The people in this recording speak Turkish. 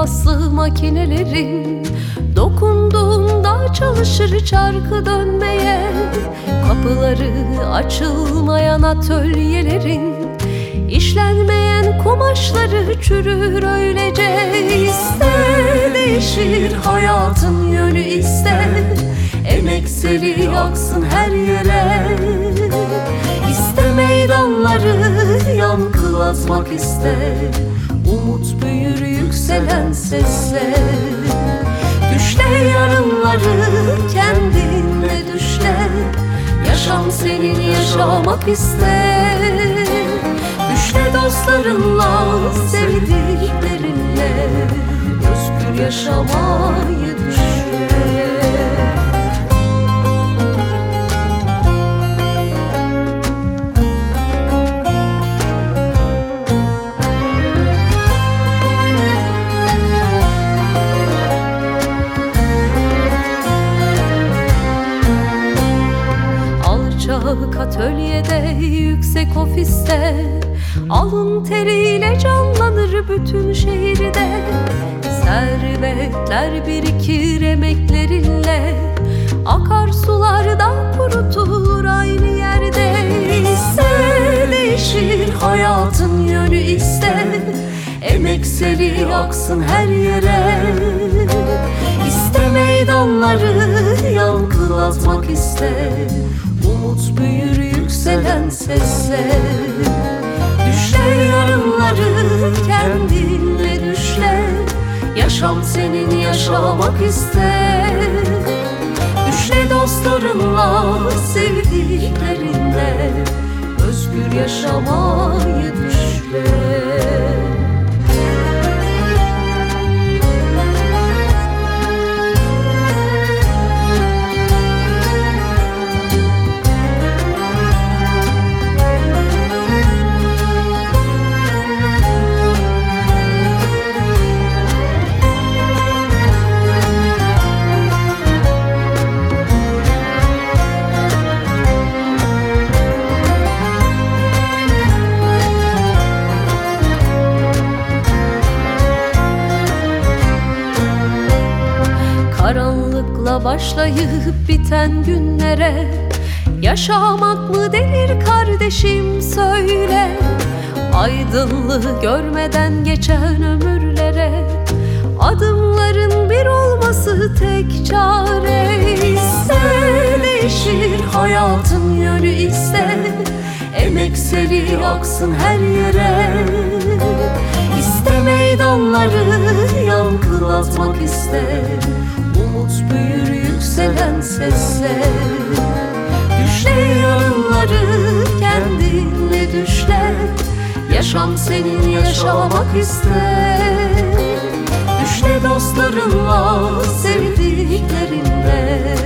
paslı makinelerin. Dokunduğunda çalışır çarkı dönmeye. Kapıları açılmayan atölyelerin. İşlenmeyen kumaşları çürür öylece. İste Değişir hayatın yönü iste. Emek seli aksın her yere. İste meydanları yankılatmak iste Umut büyür yükselen sesle. Düşle yarınları kendinle düşle. Yaşam senin yaşamak iste. Düşle dostlarınla sevdiklerinle Özgür yaşamayı yüksek ofiste. Alın teriyle canlanır bütün şehirde. Servetler birikir emeklerinle. Akarsularda kurutulur aynı yerde. İste değişir hayatın yönü iste. Emek seli aksın her yere. İste meydanları yankılatmak iste. Umut büyür yükselen sesle Düşle yarınları kendinle düşle Yaşam senin yaşamak iste Düşle dostlarınla sevdiklerinle Özgür yaşamayı başlayıp biten günlere Yaşamak mı denir kardeşim söyle. Aydınlığı görmeden geçen ömürlere Adımların bir olması tek çare. İste Değişir hayatın yönü iste Emek seli aksın her yere. İste meydanları yankılatmak iste Umut büyür yükselen sesle Düşle yarınları kendinle düşle Yaşam senin yaşamak iste Düşle dostlarınla sevdiklerinle